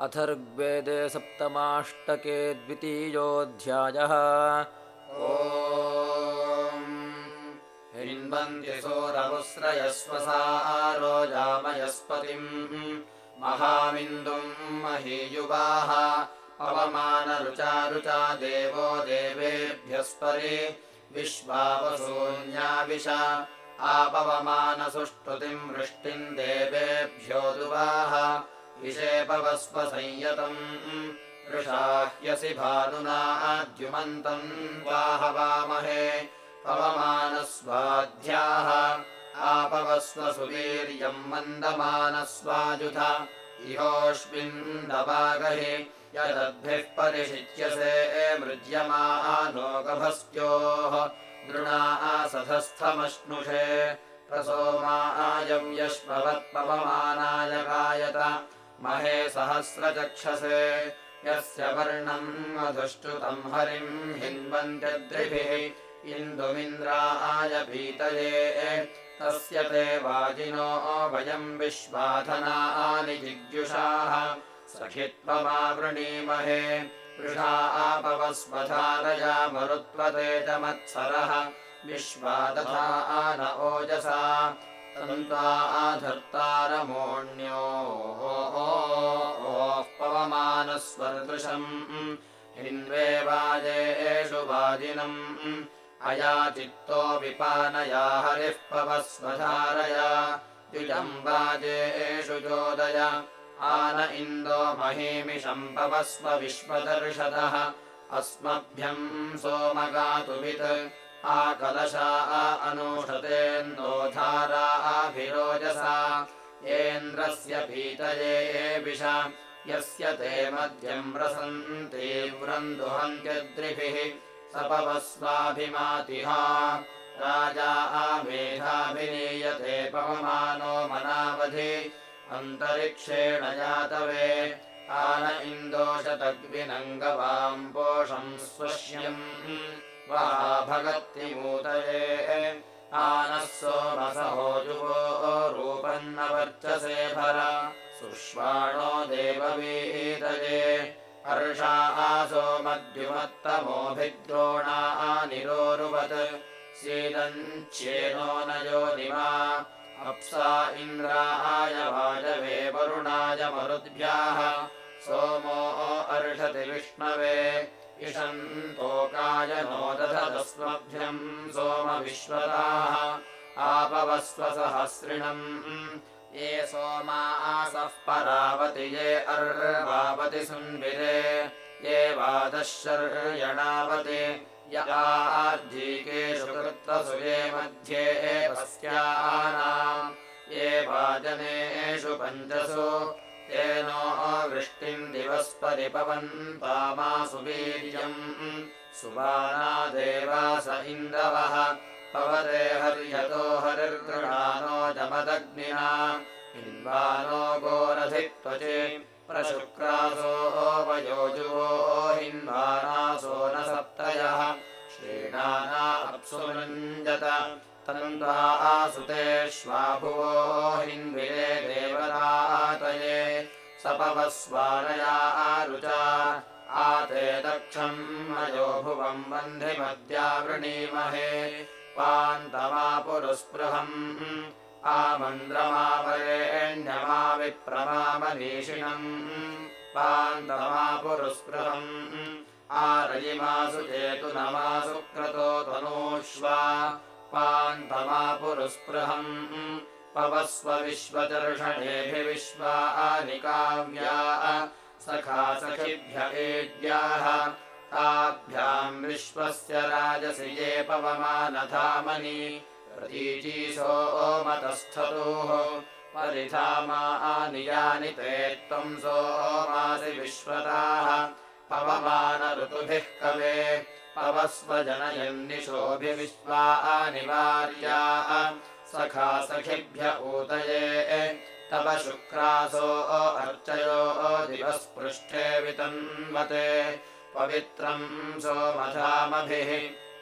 अथर्ग्वेदे सप्तमाष्टके द्वितीयोऽध्यायः। ओ हिन्वन्ति सोरवस्रयस्वसारोजामयस्पतिम् महामिन्दुम् महीयुवाः पवमानरुचारुचा देवो देवेभ्यस्परि। विश्वावसून्याविश आपवमानसुष्टुतिम् वृष्टिम् देवेभ्यो दुवाः विषेपवस्व संयतम् वृषाह्यसि भानुनाद्युमन्तम् वाहवामहे। पवमानस्वाध्याः। आपवस्व सुवीर्यम् मन्दमानस्वाजुध इहोऽस्मिन्दवागहि यदद्भिः परिषिच्यसे मृज्यमानो गभस्त्योः दृणा सधस्थमश्नुषे प्रसोमायव्यश्ववत्पवमानाय गायत महे सहस्रचक्षसे। यस्य वर्णम् मधुष्टुतम् हरिम् हिन्वन्त्यद्रिभिः इन्दुमिन्द्राय पीतये तस्य ते वाजिनो वयम् विश्वाधनानि जिज्ञुषाः। सखित्वमावृणीमहे। वृषा आपवस्वधारया मरुत्वते च मत्सरः। विश्वादथा न ओजसा आधर्तारमोण्यो पवमानस्वर्दृशम् हिन्वे वाजेषु वाजिनम्। अयाचित्तो विपानया हरिः पवस्वधारया। द्विजम् वाजेषु चोदय आन इन्दो महीमिषम् पवस्व विश्वदर्शदः अस्मभ्यम् सोमगातुवित्। आकलशा येन्द्रस्य पीतये विष। यस्य ते मध्यम् रसन्तीव्रन्दुहन्त्यद्रिभिः सपवस्वाभिमातिहा। राजा आमेधाभिनीयते पवमानो मनावधि। अन्तरिक्षेण यातवे आन इन्दोषतग्विनङ्गवाम् पोषम् स्वश्यम् वा भगत्तिमूतये आनः सोमसहोजुवो रूपन्नवर्चसे भर सुष्वाणो देववीतये। हर्षा सोमद्युमत्तमोऽभिद्रोणानिरोरुवत् सीदञ्च्येनो न योनिमा अप्सा इन्द्राय वाजवे वरुणाय मरुद्भ्याः। सोमो अर्षति विष्णवे इषन्तोकाय नो दधदस्मभ्यम् सोमविश्वताः आपवस्व सहस्रिणम् ये सोमा आसः परावति ये अर्वावति सुन्विरे ये वादशर्यणावति य आर्जीकेषु कृत्तसु ये मध्ये पस्यानाम् ये वाजनेषु पञ्चसु तेनो वृष्टिम् दिवस्परिपवन्तामासु वीर्यम् सुबाना देवास इन्दवः पवते हर्यतो हरिर्गृणानो जमदग्निना। हिन्वानो गोरधित्वचि प्रशुक्रासो वयोजुवो हिन्वानासो न सप्तयः। श्रीणाना अप्सुमृञ्जत तन्त्वा आसुतेष्वाभुवो हिन्विरे देवतातये सपवस्वानया आरुचा आते दक्षम् अयो भुवम् वह्निमद्यावृणीमहे पान्तमापुरुस्पृहम् आमन्द्रमापरेण्यमाविप्रमामनीषिणम् पान्तमापुरुस्पृहम् आरयिमासु चेतुनमासु क्रतो तनूष्वा पान्तमापुरुस्पृहम् पवस्व विश्वदर्शनेभिविश्वानि काव्या सखा सखिभ्य एड्याः ताभ्याम् विश्वस्य राजसि ये पवमानधामनि। प्रतीचीसोमतस्थतोः परिधामानि यानि ते त्वम् सोमासि विश्वताः पवमानऋतुभिः कवे पवस्व अनिवार्या। सखा सखिभ्य ऊतये तव शुक्रासो अर्चयो दिवस्पृष्ठे वितन्वते। पवित्रम् सोमधामभिः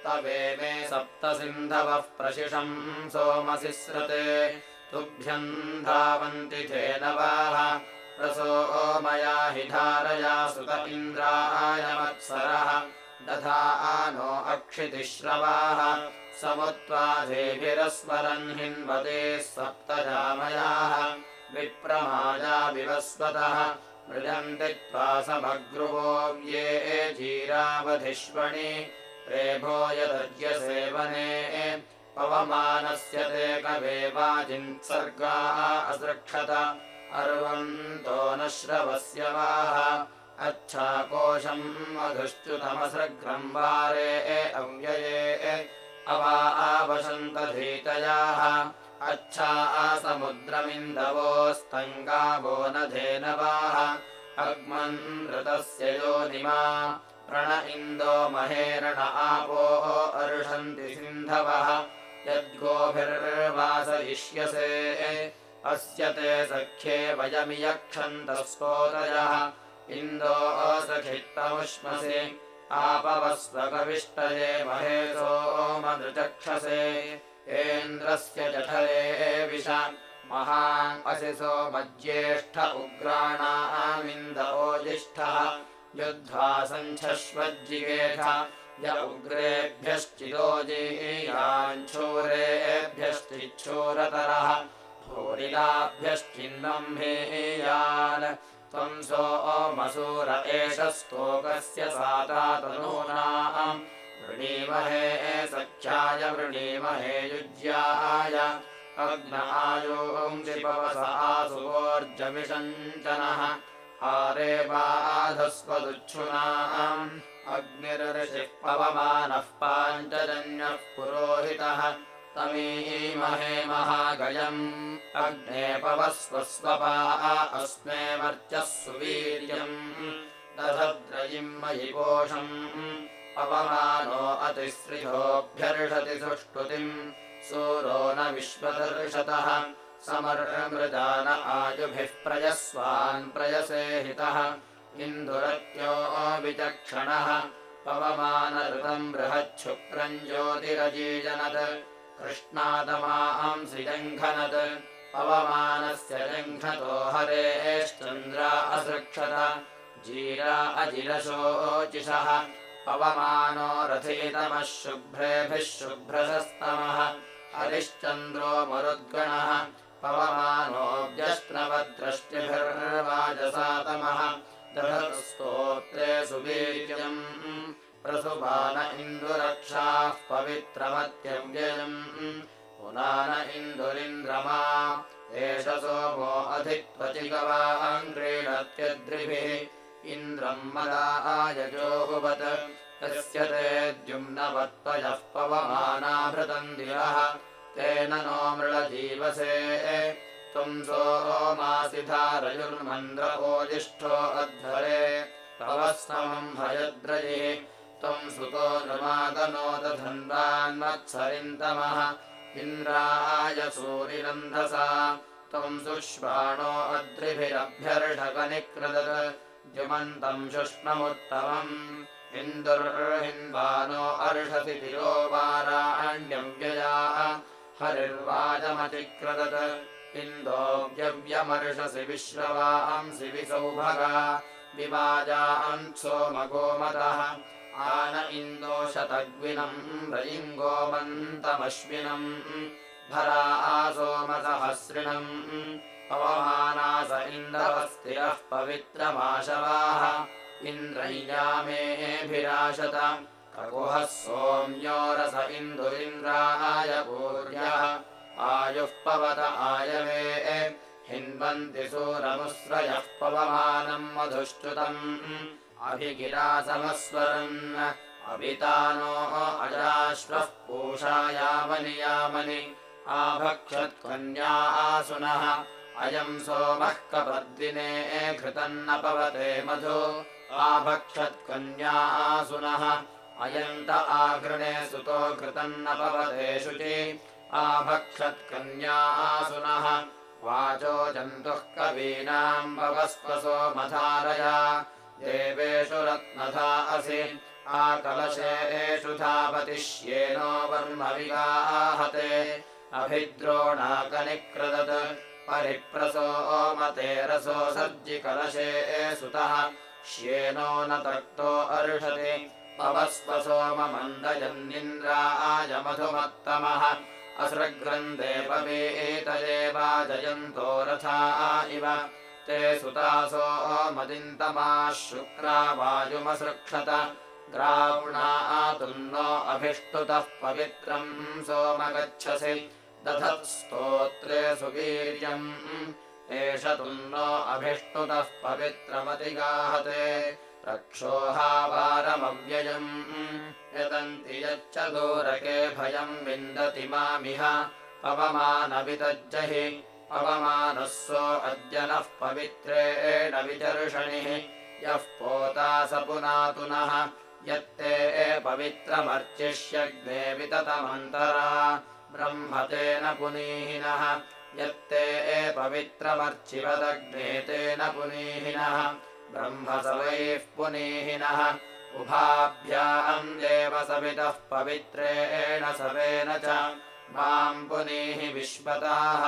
तवे मे सप्तसिन्धवः प्रशिषम् सोमसिस्रते। तुभ्यम् धावन्ति धेनवाः रसो मया हि धारया सुत इन्द्राय मत्सरः दधा नो अक्षितिश्रवाः समुत्वाधेभिरस्मरन् हिन्वते सप्तजामयाः विप्रमाजा विवस्वतः मृजन्ति त्वा समग्रुवो ये जीरावधिष्वणि रेभो यदर्यसेवने पवमानस्य ते कवेवाजिन्सर्गाः असृक्षत अर्वन्तो न श्रवस्य वाः अच्छाकोशम् मधुश्च्युतमसृग्रम् वारे अव्यये अवा आवसन्तधीतयाः अच्छा समुद्रमिन्दवोस्तङ्गावो न धेनवाः। अग्मन्नृतस्य योनिमा। प्रण इन्दो महेरण आपो अर्षन्ति सिन्धवः। यद्गोभिर्वासयिष्यसे। अस्य ते सख्ये वयमियक्षन्तस्तोदयः इन्दो आपवस्वकविष्टये महेशो मधुचक्षसे एन्द्रस्य जठरे विष महान् असिसो मज्येष्ठ उग्राणामिन्दोजिष्ठः युद्ध्वा सञ्छश्वज्जिगेथ य उग्रेभ्यश्चिदोजीयाञ्छूरेभ्यश्चिच्छूरतरः भूरिदाभ्यश्चिन्नम्भेयान् त्वम् सोमसूर एष स्तोकस्य सातातनूनाम् वृणीमहे सख्याय वृणीमहे युज्याय। अग्न आयोंसिपवस आसुवोर्जमिषञ्चनः आरे बाधस्वदुच्छुनाम्। अग्निर्षिः पवमानः पाञ्चजन्यः पुरोहितः तमीमहे महागयम्। अग्ने पवस्वस्वपा अस्मे वर्चः सुवीर्यम् दधद्रयिम् मयि पोषम् पवमानो अतिश्रियोऽभ्यर्षति सुष्टुतिम् सूरो न विश्वदर्शतः। समर्मृदान आयुभिः प्रयस्वान् प्रयसे हितः इन्दुरत्यो विचक्षणः। पवमानऋतम् बृहच्छुक्रम् ज्योतिरजीजनत् कृष्णादमांसि जङ्घनत् पवमानस्य जङ्घतो हरेश्चन्द्रा असृक्षत। जीरा अजिरशोचिषः पवमानो रथितमः शुभ्रेभिः शुभ्रशस्तमः। हरिश्चन्द्रो मरुद्गणः। पवमानोऽव्यश्नवद्रष्टिभिर्वाजसातमः दधस्तोत्रे सुवीर्यम् प्रसुपान इन्दुरक्षाः पवित्रमत्यव्ययम् पुनान इन्दुरिन्द्रमा एष सोमो अधित्वचिगवाम् क्रीडत्यद्रिभिः। इन्द्रम् मदायजोहुवत् यस्य ते द्युम्नवत्पयः पवमानाभृतम् दिवः। तेन नो मृळजीवसे त्वम् सोमासि धारयुर्मन्द्रकोजिष्ठो अध्वरे। तवस्तमम् भयद्रजिः त्वम् सुतो नृमादनोदधन्वान्मत्सरिन्तमः इन्द्राय सूरिरन्धसा। त्वम् सुष्वाणो अद्रिभिरभ्यर्षकनिकृदत् द्युमन्तम् शुष्णमुत्तमम्। इन्दुर्हिन्वानो अर्षसि तिरो वाराण्यव्यया हरिर्वाजमतिक्रदत् इन्दोऽव्यव्यमर्षसि विश्रवांसि विसौभगा। विवाजान् सोमगोमतः आन इन्दो शतग्विनम् रयिङ्गोमन्तमश्विनम् भरा आसोमसहस्रिणम् पवमानास इन्दवस्तिरः पवित्रमाशवाः इन्द्रय्यामेभिराशत ककुहः सोम्यो रस इन्दुरिन्द्राय पूर्यः आयुः पवत आयवे हिन्वन्ति सूरमुस्रयः पवमानम् मधुश्च्युतम् अभिगिरासमस्वरन्। अवितानो अजाश्वः पूषायामनि यामनि आभक्षत्कन्या आसुनः। अयम् सोमः कपद्दिने घृतन्न पवते मधु आभक्षत्कन्या आसुनः। अयन्त आघृणे सुतो घृतन्न पवते शुचि आभक्षत्कन्या आसुनः। वाचो जन्तुः कवीनाम् भवस्वसो मधारया देवेषु रत्नधा असि आकलशेषु धावतिष्येनो वर्मविगाहते। अभिद्रोणाकनिक्रदत् परिप्रसो मते रसो सर्जिकलशे सुतः श्येनो न तक्तो अर्षति। पवस्व सोममन्दयन्निन्द्राय मधुमत्तमः। असृग्रन्थे पवेतये वाजयन्तो रथा इव ते सुतासो मदिन्तमाः शुक्रा वायुमसृक्षत। ग्रावुणा आतुन्नो अभिष्टुतः पवित्रम् सोमगच्छसि। दधत्स्तोत्रे सुवीर्यम्। एष तुन्नो अभिष्टुतः पवित्रमतिगाहते। रक्षोहावारमव्ययम् यदन्ति यच्च दूरके भयम् विन्दति मामिह। पवमानवितज्जहि पवमानः सो अद्य नः पवित्रेण विचर्षणिः यः पोता स पुनातुनः यत्ते पवित्रमर्चिष्यग्ने विततमन्तरा ब्रह्मतेन पुनीहिनः यत्ते पवित्रमर्चिवदग्ने तेन पुनीहिनः ब्रह्मसवैः पुनीहिनः उभाभ्याम् देव सवितः पवित्रेण सवेन च माम् पुनीः विश्वताः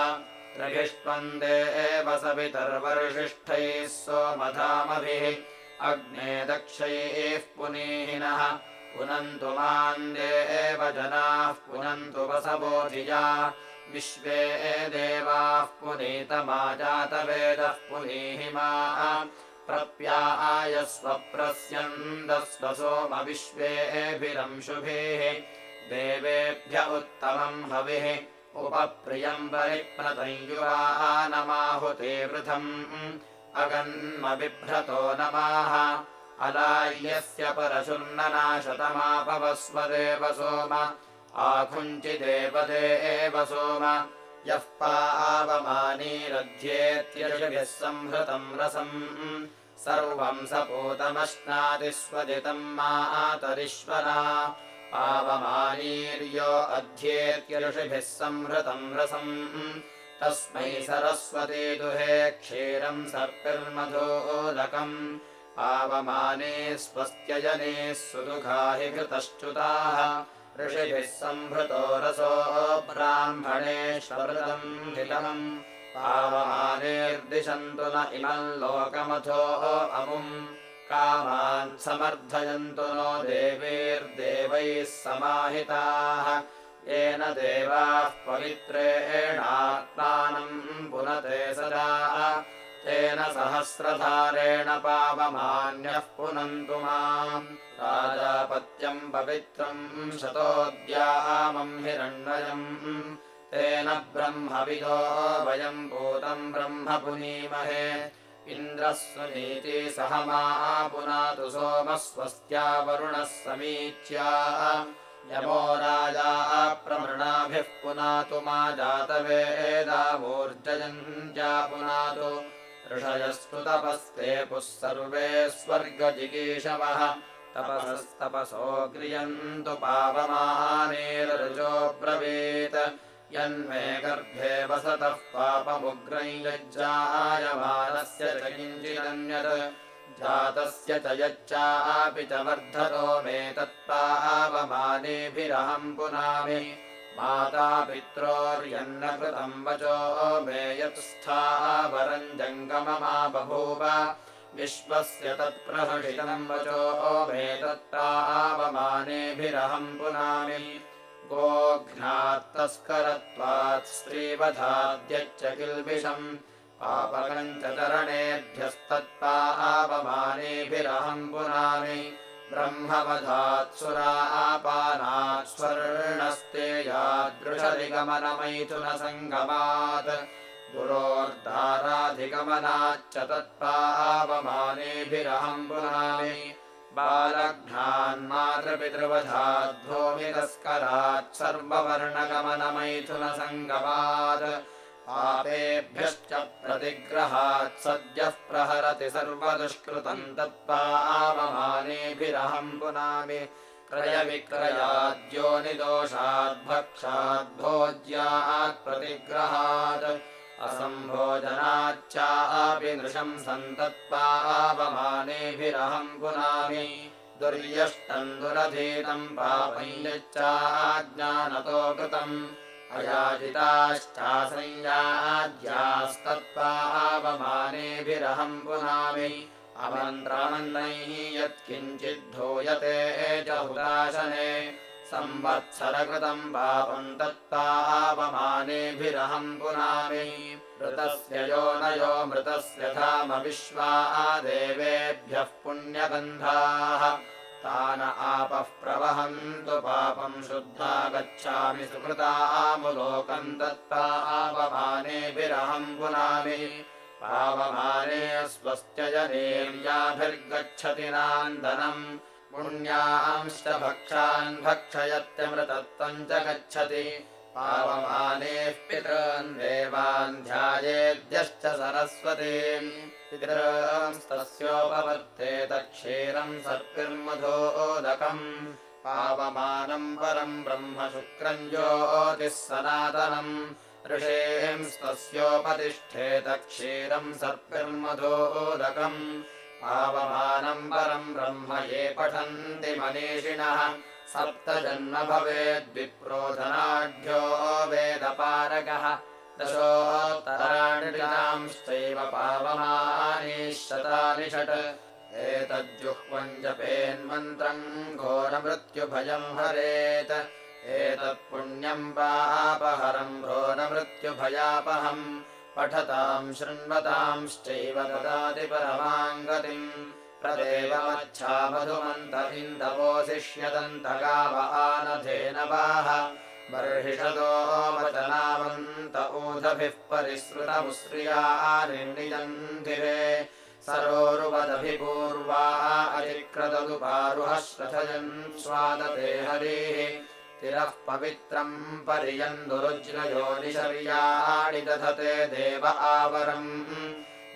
त्रिभिष्पन्दे एव सवितर्वर्षिष्ठैः सोमधामभिः। अग्ने दक्षैः पुनीहिनः। पुनन्तु मान्दे एव जनाः पुनन्तु वसबोधिया विश्वे देवाः पुनीतमाजातवेदः पुनीहिमा। प्रप्यायस्वप्रस्यन्दस्व सोमविश्वेभिरंशुभिः देवेभ्य उत्तमम् हविः उपप्रियम् परिप्रतञ्जुवानमाहुते वृथम्। अगन्मबिभ्रतो नमाः। अलाय्यस्य परशुन्ननाशतमापवस्वदेव सोम। आकुञ्चिदेवदे एव सोम। यः पावमानीरध्येत्यभिः संहृतम् रसम्। सर्वम् सपूतमश्नाति स्वदितम् मातरिश्वरा पावमानीर्यो अध्येत्यऋषिभिः संहृतम् रसम्। तस्मै सरस्वती दुहे क्षीरम् सर्पिर्मधोदकम् पावमाने स्वस्त्यजने सुदुघाहि घृतश्च्युताः। ऋषिभिः सम्भृतो रसो ब्राह्मणेष्वृतम् हितमम्। पावमानेर्दिशन्तु न इमम् लोकमथो अमुम् कामान् समर्थयन्तु नो देवीर्देवैः समाहिताः। येन देवाः पवित्रेणात्मानम् पुनते सदा। तेन सहस्रधारेण पावमान्यः पुनन्तु माम्। राजापत्यम् पवित्रम् शतोद्यामम् हिरण्मयम् तेन ब्रह्मविदो वयम् भूतम् ब्रह्म पुनीमहे इन्द्रः सह मा पुनातु सोमः स्वस्त्या वरुणः समीच्या। यमो राजा प्रमृणाभिः पुनातु मा जातवेदावोर्जयन्त्या पुनातु। ऋषयस्तु तपस्ते पुः सर्वे स्वर्गजिगीषवः तपसस्तपसो क्रियन्तु पावमानेरजो ब्रवीत् यन्मे गर्भे वसतः पापमुग्रञ्जायमानस्य च किञ्चिदन्यत्। जातस्य च यच्चापि च वर्धतो मे तत्पावमानेभिरहम् पुनामि। मातापित्रोर्यन्न कृतम् वचो मे यत्स्थावरम् जङ्गममा बभूव। विश्वस्य तत्प्रहषितम् वचो मे तत्तावमानेभिरहम् पुनामि गोघ्नात्तस्करत्वात् स्त्रीवधाद्यच्च किल्बिषम् पापकम् च चरणेभ्यस्तत्पावमानेभिरहम् पुनामि ब्रह्मवधात् सुरापानात् स्वर्णस्ते यादृशदिगमनमैथुनसङ्गमात् गुरोर्धाराधिगमनाच्च तत्पावमानेभिरहम् पुनामि बालघ्नान्मातृपितृवधाद्भूमितस्करात् सर्ववर्णगमनमैथुनसङ्गमात् पापेभ्यश्च प्रतिग्रहात् सद्यः प्रहरति सर्वदुष्कृतम् तत्पावमानेभिरहम् पुनामि। क्रयविक्रयाद्योनिदोषाद्भक्षाद्भोज्यात् प्रतिग्रहात् असम्भोजनाच्चापि नृशम् सन्तत्पावमानेभिरहम् पुनामि। दुर्यष्टम् दुरधीतम् यच्चाज्ञानतो कृतम् अयाजिताश्चासंयाज्यास्तत्पावमानेभिरहम् पुनामि। अमन्त्रामन्त्रैः यत्किञ्चिद्धूयते च हुताशने संवत्सरकृतम् पापम् तत्पावमानेभिरहम् पुनामि। मृतस्य यो नयो मृतस्य धाम विश्वा देवेभ्यः पुण्यगन्धाः। तान आपः प्रवहन्तु पापम् शुद्धा गच्छामि सुकृतामुलोकम् तत्पावमानेभिरहम् पुनामि। पावमाने स्वस्त्यजनेर्याभिर्गच्छति नान्दनम् पुण्यांश्च भक्षान् भक्षयत्यमृतत्वम् च गच्छति। पावमानेः पितॄन् देवान् ध्यायेद्यश्च सरस्वतीम् पितॄंस्तस्योपवर्तेत क्षीरम् सर्पिर्मधोदकम् पावमानम् परम् ब्रह्म शुक्रम् ज्योतिः सनातनम्। ऋषेंस्तस्योपतिष्ठेत क्षीरम् सर्पिर्मधोदकम् पावमानम् परम् ब्रह्म ये पठन्ति मनीषिणः। सप्तजन्म भवेद्विप्रोधनाढ्यो वेदपारगः। दशोत्तराणितांश्चैव पावमानि शतानि षट् एतज्जुह्वम् जपेन्मन्त्रम् घोरमृत्युभयम् हरेत्। एतत्पुण्यम् पापहरम् घोरमृत्युभयापहम् पठताम् शृण्वतांश्चैव ददाति परमाम् गतिम् प्रदेवमच्छा मधुमन्त इन्दवोऽशिष्यदन्त गाव बर्हिषदो वचनावन्त ऊधभिः परिसृतमुश्रियानिर्निजन्धिरे सरोरुवदभिपूर्वा अचिक्रदुपारुहः श्रथयन् स्वादते हरिः तिरः पवित्रम् पर्यन्दुरुज्रयोनिशर्याणि दधते देव आवरम्।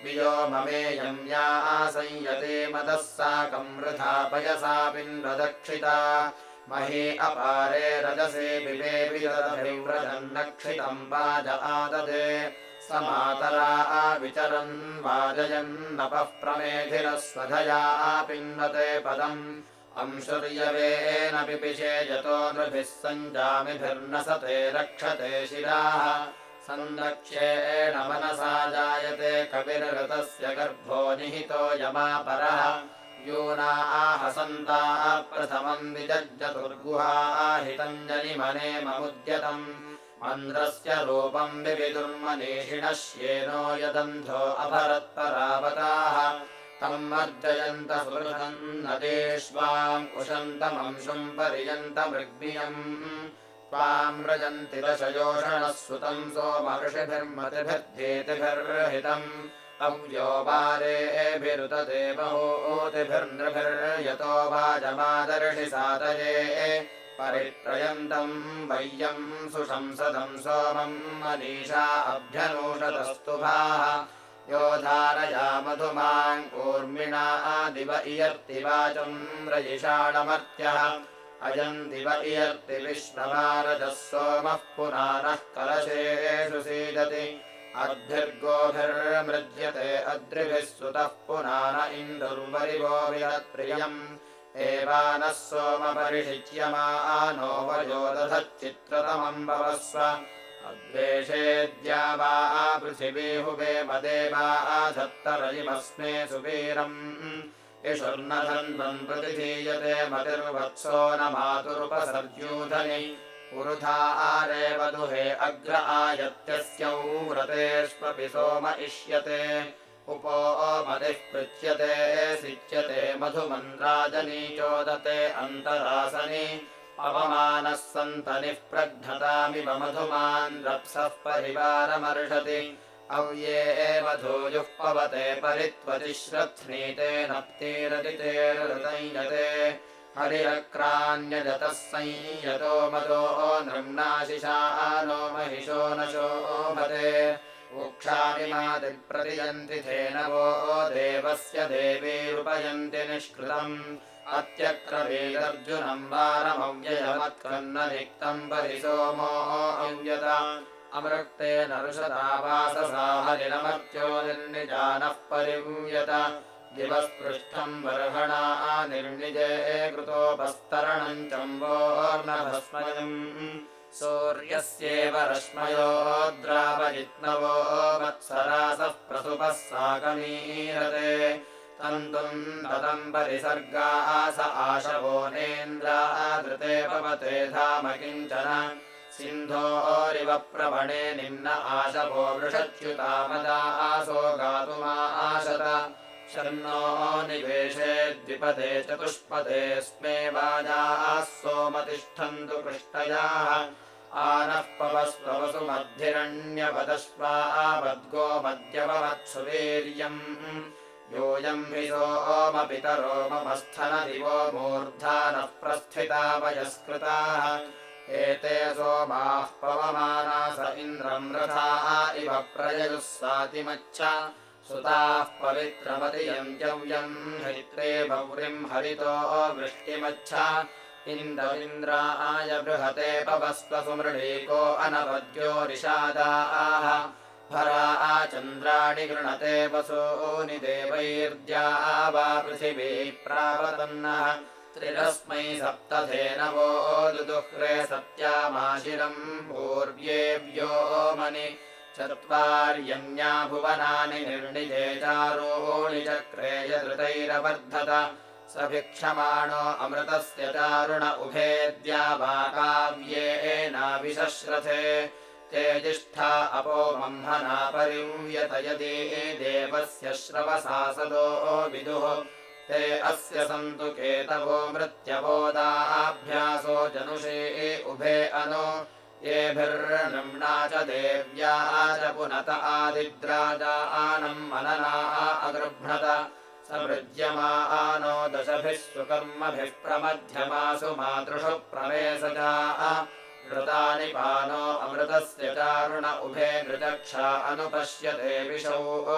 वियोममेयम् या संयते मदः साकम् वृथा पयसा पिण्डदक्षिता महे अपारे रजसे विवेविरभिव्रजन्नक्षितम् वाज आददे। समातरा विचरन् वाजयन्नपः प्रमेधिरः स्वधया पिन्वते पदम् अंशुर्यवेन पिपिशे यतो नृभिः सञ्जामिभिर्नसते रक्षते शिराः। संरक्ष्येण मनसा जायते कविर्हृतस्य गर्भो निहितो यमापरः। यूना आहसन्ता प्रथमम् विजज्जतुर्गुहाहितञ्जलिमने ममुद्यतम् मन्द्रस्य रूपम् विविदुर्मनीषिणः श्येनो यदन्धो अभरत्परावताः तम् मर्जयन्त सुहृदम् नदेष्वाम् कुशन्तमंशुम् पर्यन्तमृग्भियम् त्वाम् व्रजन्ति दशयोषणः सुतम् सोमर्षिभिर्मतिभिर्धेतिभिर्हितम् अव्यो वारेभिरुतते बहूतिभिर्नृभिर्यतो वाजमादर्षि सातये। परित्रयन्तम् वय्यम् सुशंसदम् सोमम् मनीषा अभ्यनूषतस्तुभाः यो धारया मधुमान् कूर्मिणा दिव इयर्ति वाचम् रयिषाणमर्त्यः अयम् दिव इयर्ति विश्वमारजः सोमः पुराणः कलशेषु सीदति अद्भिर्गोभिर्मृज्यते अद्रिभिः सुतः पुनान इन्दुर्वरिवो विहत्प्रियम् एवानः सोमपरिषिच्यमानो वयोदधच्चित्रतमम् भवस्व अद्वेषेद्या वा पृथिवी हुवे मदेवा धत्तरयिमस्मे सुवीरम्। इषुर्नधन्वन् प्रतिधीयते मतिर्वत्सो न मातुरुपसर्यूधनि पुरुधा आरे वधुहे अग्र आयत्यस्यौ व्रतेष्वपि सोम इष्यते। उपो मदिः पृच्छ्यते सिच्यते मधुमन्द्राजनी चोदते अन्तरासनि पवमानः सन्तनिः प्रघ्नतामिव मधुमान् रप्सः परिवारमर्षति। अव्ये एव धूयुः पवते परित्वतिश्रध्नीते नप्तीरदितेर्हृतञ्जते हरिरक्रान्यजतः संयतो मतो नो महिषो न शोभते उक्षामिमादिप्रतियन्ति धेनवो देवस्य देवीरुपयन्ति निष्कृतम्। अत्यक्रमेदर्जुनम् वारमव्ययमत्कन्न रिक्तम् परिसोमो ऋषता वाससा हरिणमर्त्यो निर्निजानः परिव्यत। दिवःपृष्ठम् बर्हणा निर्निजे कृतोपस्तरणम् चम्बोर्नभस्मयम् सूर्यस्येव रश्मयो द्रावयित्नवो वत्सरासः प्रसुपः साकमीरते। तन्तुम् तदम् परिसर्गास आशवो नेन्द्रादृते भवते धाम किञ्चन। सिन्धोरिव प्रवणे निम्न आशवो वृषच्युतामदा आसो गातुमाशत शर्णो निवेशे द्विपदे चतुष्पदे स्मे वाजाः सोमतिष्ठन्तु पृष्टयाः आनः पवस्वसुमद्धिरण्यपदश्वापद्गो मद्यवमत्सुवीर्यम् योऽयम् हि सोमपितरो ममस्थन दिवो मूर्धानः प्रस्थिता वयस्कृताः। एते सोमाः पवमानास इन्द्रम् रथाः इव प्रययुः सातिमच्छ सुताः पवित्रमतियम् जव्यम् हरित्रे भौरिम् हरितो वृष्टिमच्छ। इन्द्रमिन्द्राय बृहते पवस्वसुमृळीको अनवद्यो रिषादाः। भरा चन्द्राणि गृणते वसूनि देवैर्द्या वा पृथिवी प्रावतन्नः। त्रिरस्मै सप्तधेनवो दुदुह्रे सत्यामाशिरम् पूर्व्येव्योमनि चत्वार्यन्या भुवनानि निर्णिजे चारोणि चक्रे यदृतैरवर्धत स भिक्षमाणो अमृतस्य चारुण उभेद्या वा काव्येनाविशश्रथे तेजिष्ठा अपो मह्मना परिव्यतयदे देवस्य श्रवसासदो विदुः। ते अस्य सन्तु केतवो मृत्यवोदाभ्यासो जनुषे उभे अनो येभिर्नृम्णा च देव्या च पुनत आदिद्राजानम् मनना अगृह्णत। समृज्यमानो दशभिः सुकर्मभिः प्रमध्यमासु मातृषु प्रवेशजा। घृतानि पानो अमृतस्य चारुण उभे नृचक्षा अनुपश्यते विशौ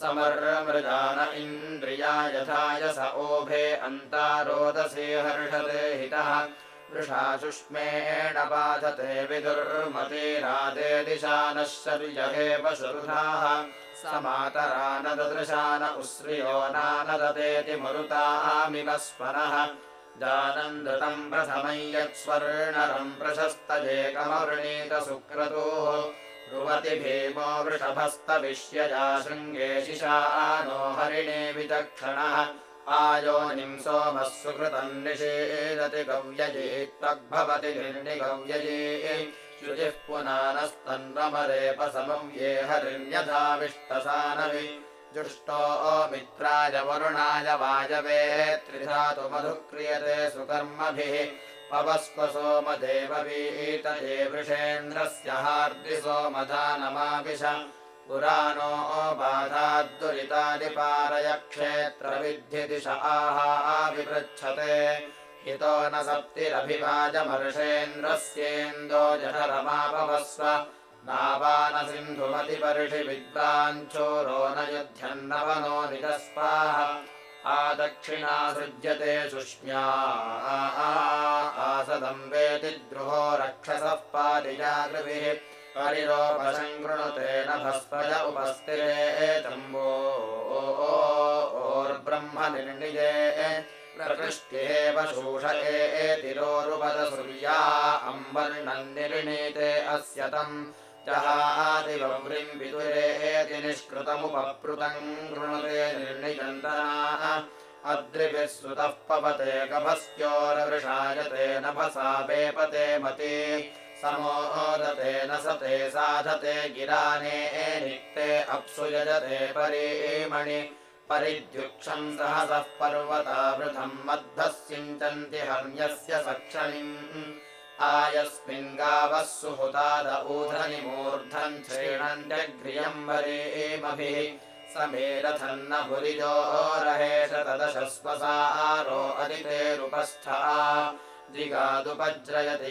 समर्मृजान इन्द्रिया यथाय स ओभे अन्तारोदसे हर्षते हितः वृषाशुष्मेण बाधते विदुर्मतिरादे दिशानः शर्यहेव शुरुधाः स मातरा न ददृशान उश्रियो नानदतेति मरुतामिव स्मरः जानन्दतम् प्रथमम् यत्स्वर्णरम् प्रशस्तजेकमवृणीत सुक्रतोः। रुवति भीमो वृषभस्तविष्यजा शृङ्गे शिशानो हरिणे विचक्षणः आयोनिम् सोमः सुकृतम् निषेदति गव्यजे त्वग्भवति निर्णिगव्यजे शुचिः पुनानस्तन्वमरेपसमम् ये हरिण्यथाविष्टसानवि जुष्टो मित्राय वरुणाय वायवे त्रिधातु मधु क्रियते सुकर्मभिः। पवस्व सोमदेववीतये वृषेन्द्रस्य हार्दि सोमधानमाविश पुराणो बाधाद्दुरितादिपारय क्षेत्रविद्धि दिश आहाविपृच्छते हितो न सप्तिरभिवाजमर्षेन्द्रस्येन्दो जठरमापवस्व। नावानसिन्धुमतिपर्षि विद्वाञ्चोरो न युध्यन्नवनो निजस्वाः आदक्षिणा सृज्यते सुष्म्या। आसदम् वेति द्रुहो रक्षसः पारिजागृभिः परिरोपसङ्कृणुते न भस्पज उपस्थिरेतम्बो ओर्ब्रह्म निर्णिजे प्रकृष्ट्येव शूष एतिरोरुपदसूर्या अम्बर्णम् निर्णीते अस्य तम्। जहादिवव्रिम् विदुरेति निष्कृतमुपप्लुतम् गृणुते निर्णिजन्तनाः। अद्रिभिः सुतः पवते गभस्योरवृषायते नभसा वेपते मती समोदते न सते साधते गिराने निक्ते अप्सु यजते परीमणि। परिद्युक्षम् सहसः पर्वतावृथम् मध्वः सिञ्चन्ति हर्म्यस्य सक्षणिम्। आयस्मिन् गावः सुहुताद ऊधनि मूर्धन् श्रीणन्त्यघ्रियम् वरेमभिः। समेरथन्न भुरिजोरहेश तदशस्वसारो अदितेरुपस्था द्विगादुपज्रयति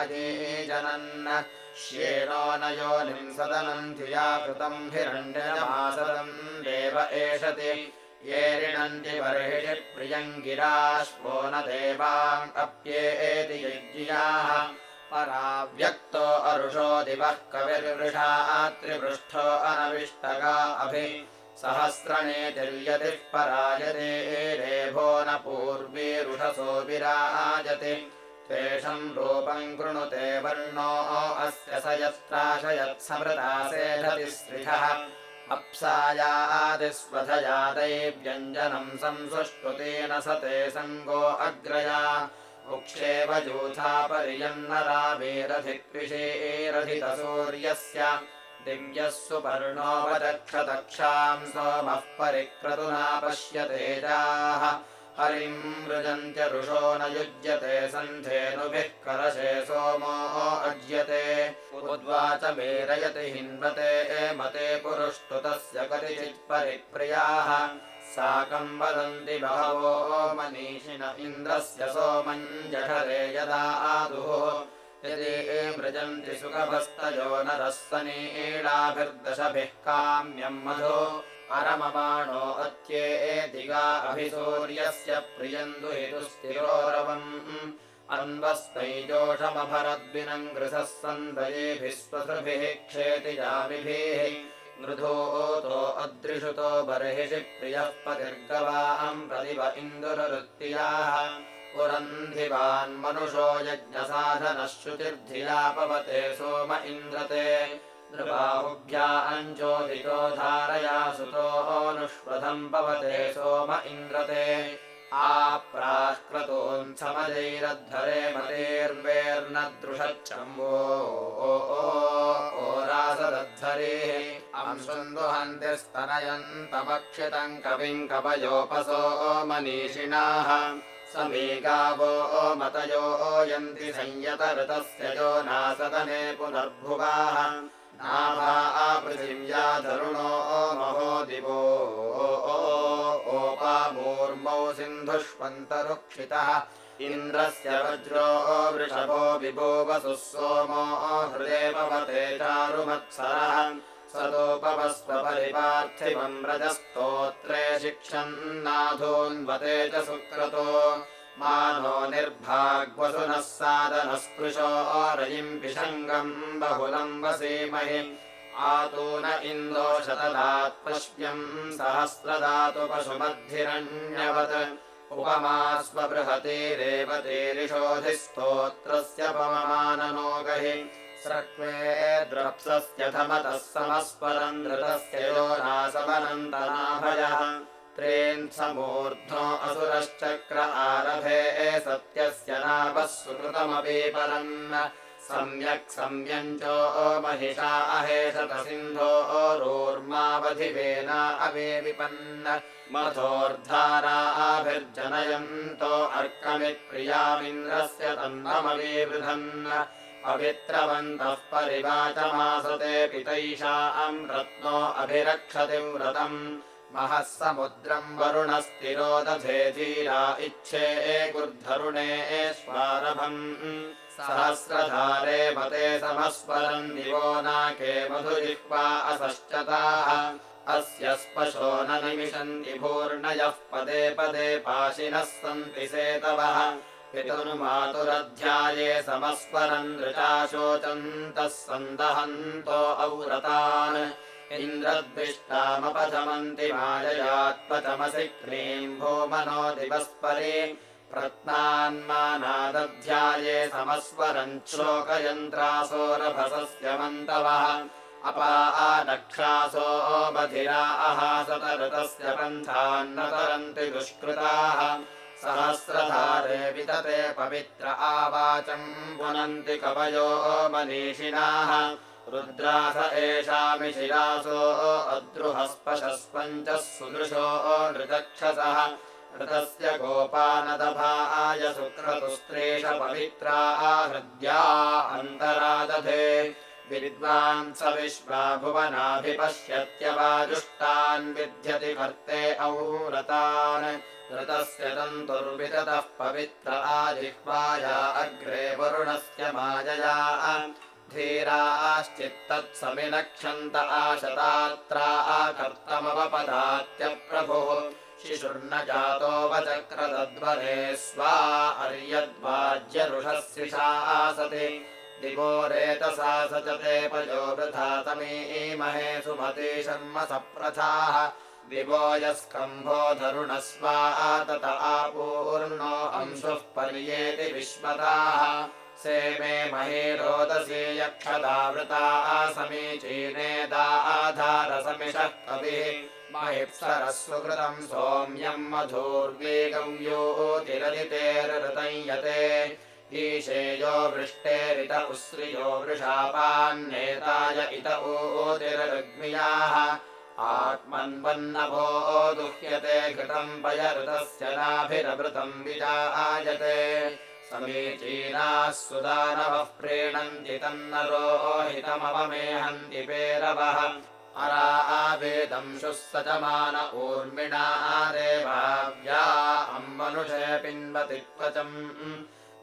अजे जनन् श्येनो न योनिम् सदनम् धिया कृतम् हिरण्यमासदम् देव एषति ये ऋणन्ति बर्हिषि प्रियम् गिराश्वो न देवाम् अप्येति यज्ञियाः। पराव्यक्तो अरुषो दिवः कविर्वृषा त्रिपृष्ठो अनविष्टगा अभि सहस्रणे तिर्यतिः परायते रेभो न पूर्वीरुषसो विराजति। तेषम् रूपम् कृणुते वर्णो अस्य स यत्राशयत्समृता सेधति स्त्रिधः। अप्सायादिस्वधयादैव्यञ्जनम् संसुष्टुतेन स ते सङ्गो अग्रया। उक्षेव यूथा पर्यन्नरा वीरधिक्विषेरधितसूर्यस्य दिव्यः सुपर्णोपदक्षदक्षाम् सोमः परिक्रतुना पश्यतेजाः हरिम् मृजन्त्यरुषो न युज्यते सन्धेनुभिः करशे सोमो अज्यते। उद्वाच मेरयति हिन्वते मते पुरुष्टुतस्य कतिचित्परिप्रियाः साकम् वदन्ति बहवो मनीषिण इन्द्रस्य सोमम् जठरे यदा आदुः यदि मृजन्ति सुखभस्तयो नरः सनीडाभिर्दशभिः काम्यम् मधो अरममाणो अत्ये दिगा अभिसूर्यस्य प्रियन्दु हितुस्तिरोरवम् अन्वस्तैजोषमभरद्विनम् गृहः सन्दयेभिः स्वसृभिः क्षेतिजामिभिः मृधोतो अदृशुतो बर्हिषि प्रियः पतिर्गवाम् प्रतिभ इन्दुरवृत्तियाः पुरन्धिवान्मनुषो यज्ञसाधनः श्रुतिर्धिया पवते सोम इन्द्रते। नृबाहुभ्या अञ्चोदितो धारया सुतोऽनुष्वधम् पवते सोम इन्द्रते। आप्राक्लतोऽन्समजैरद्धरे मतेर्वेर्न दृशच्चम्बो ओरासदद्धरेः अंशुन्दुहन्तिस्तनयन्तमक्षितम् कविम् कवयोपसो मनीषिणाः समे गावो मतयो यन्ति संयतऋतस्य यो नासदने पुनर्भुवाः नाभा पृथिव्या धरुणो महो दिवो। ओपामूर्मौ सिन्धुष्वन्तरुक्षितः। इन्द्रस्य वज्रो वृषभो विभो वसुः सोमो चारुमत्सरः सदोपवस्वपरिपार्थिवम् रजस्तोत्रे शिक्षन्नाधोन्वते च सुक्रतो मानो निर्भाग्वसुनः सादनस्पृशो रयिम् पिशङ्गम् बहुलम् वसीमहि। आतून इन्दो शतदात्पश्यम् सहस्रदातु पशुमद्धिरण्यवत्। उपमास्वबृहतीरेव तेरिषोधिस्तोत्रस्य पवमाननो गहि स्रक्वे द्रप्सस्य धमतः समस्परम् धृतस्य यो नासमनन्तनाभयः। त्रेन्समूर्ध्नो असुरश्चक्र आरभे सत्यस्य नाभः सुकृतमपि परम्। सम्यक् सम्यञ्चो महिषा अहेशत सिन्धो रोर्मावधिवेन अवे विपन्न। मथोर्धाराभिर्जनयन्तो अर्कमिप्रियामिन्द्रस्य तन्नमवीवृधन् पवित्रवन्तः परिवाचमासते पितैषाम् रत्नो अभिरक्षति व्रतम्। महः समुद्रम् वरुणस्तिरोदधे धीरा इच्छे गुर्धरुणे स्वारभम्। सहस्रधारे मते समस्वरम् दिवो नाके मधुजिह्वा असश्चताः। अस्य स्पशो न निमिषन्ति भूर्णयः पदे पदे पाशिनः सन्ति सेतवः पितुर्मातुरध्याये समस्वरम् दृचा शोचन्तः सन्दहन्तो औरतान्। इन्द्रद्विष्टामपचमन्ति माययात्पचमसि क्लीम् भूमनो दिवस्परे प्रत्नान्मानादध्याये समस्वरम् श्लोकयन्त्रासोरभसस्य मन्तवः अपा आनक्षासो बधिरा अहासतऋतस्य पन्थान्न तरन्ति दुष्कृताः सहस्रधारे वितते पवित्र आवाचम् पुनन्ति कवयो मनीषिणाः। रुद्रास एषामि शिरासो अद्रुहस्पशस्पञ्चः सुदृशो नृतक्षसः ऋतस्य गोपानदभाय सुक्रतुस्त्रेष पवित्रा हृद्या अन्तरादधे विद्वान् स विश्वा भुवनाभिपश्यत्यवाजुष्टान् विध्यति कर्ते औरतान्। ऋतस्य तन्तुर्विततः पवित्र आजिह्वाया अग्रे वरुणस्य मायया। धीराश्चित्तत्समिनक्षन्त आशतात्रा आकर्तमवपदात्यप्रभुः। शिशुर्न जातोपचक्रतध्वरे स्वा अर्यद्वाज्यरुषस्विषा आसति दिवो रेतसा स च ते पयो वृथा सप्रथाः दिवो यस्कम्भो धरुणस्वा तत आपूर्णो अंशुः पर्येति विश्वताः। सेमे महे रोदसी यक्षदावृता समीचीनेदाधारसमिषः कविः। महिप्सरः सुकृतम् सोम्यम् मधूर्वेगव्योतिरदितेरृतञ्यते ईशेयो वृष्टेरित उश्रियो वृषापान्नेताय इत ऊतिरग्म्याः आत्मन्वन्नभो दुह्यते घृतम् पयऋतस्य नाभिरवृतम् विजायते समीचीनाः सुदानवः प्रीणन्ति तन्नरोहितमवमेहन्ति पेरवः। अरा आवेदंशुः सचमान ऊर्मिणा देवाव्या अम्मनुषे पिन्वति क्वचम्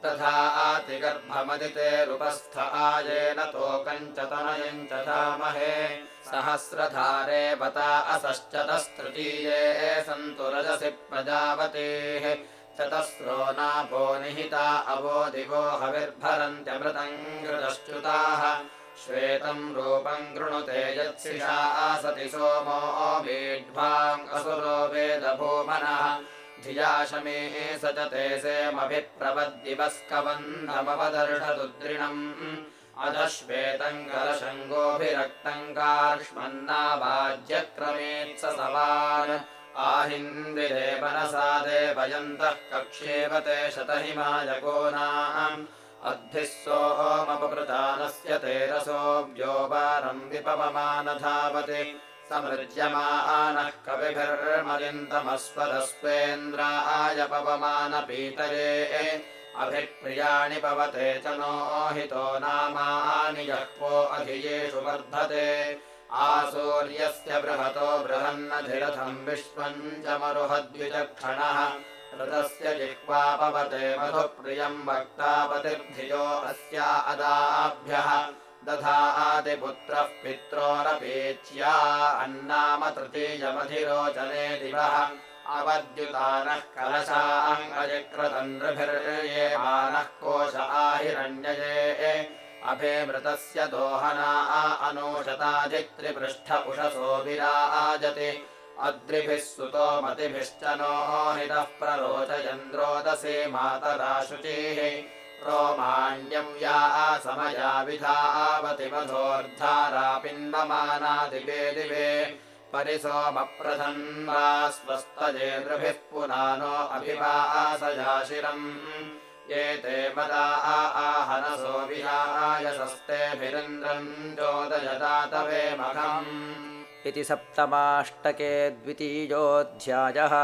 तथा आतिगर्भमदितेरुपस्थ आयेन तोकम् च तनयम् च धामहे सहस्रधारे बता असश्चतस्तृतीये सन्तु रजसि प्रजावतेः चतस्रो नाभो निहिता अवो दिवो हविर्भरन्त्यमृतम् घृतश्च्युताः। श्वेतम् रूपम् कृणुते यत्सिषा सति सोमो मेढ्वाम् असुरो वेदभूमनः धिया शमे स च ते सेमभिप्रपद्दिवस्कबन्धमवदर्शदुद्रिणम् अधश्वेतम् कलशङ्गोभिरक्तम् कार्ष्मन्नावाज्यक्रमेत्स सवान्। देवयन्तः कक्ष्येव ते शतहिमायकोनाम् अद्भिः सोमपृतानस्य तेरसोऽव्योपारम् विपवमानधावति समृज्यमानः कविभिर्मलिन्दमस्वदस्वेन्द्राय पवमानपीतये अभिप्रियाणि पवते च नो हितो नामानि जह्वो अधियेषु वर्धते। आसूर्यस्य बृहतो बृहन्नधिरथम् विश्वम् च मरुहद्विचक्षणः। ऋतस्य जिह्वापवते मधुप्रियम् वक्तापतिर्धियो अस्या अदाभ्यः दधा पित्रोरपेच्या अन्नाम तृतीयमधिरोचने दिवः अवद्युतानः कलशाङ्गजक्रतन्द्रभिर्ये मानः कोश आहिरण्यये। अभेमृतस्य दोहना अनूशतादित्रिपृष्ठ उषसो विराजति। अद्रिभिः सुतो मतिभिश्च नो हितः प्ररोचयन्द्रोदसे मातरा शुचिः रोमाण्यम् या समया विधावति मधोर्धारा पिन्वमानादिवे दिवे परिसोमप्रधन्वा स्वस्तजेतृभिः पुनानो अभिवासयाशिरम् एते मदा आहनसो विहाय सस्तेभिरिन्द्रम् चोदयदातवे मघम्। इति सप्तमाष्टके द्वितीयोऽध्यायः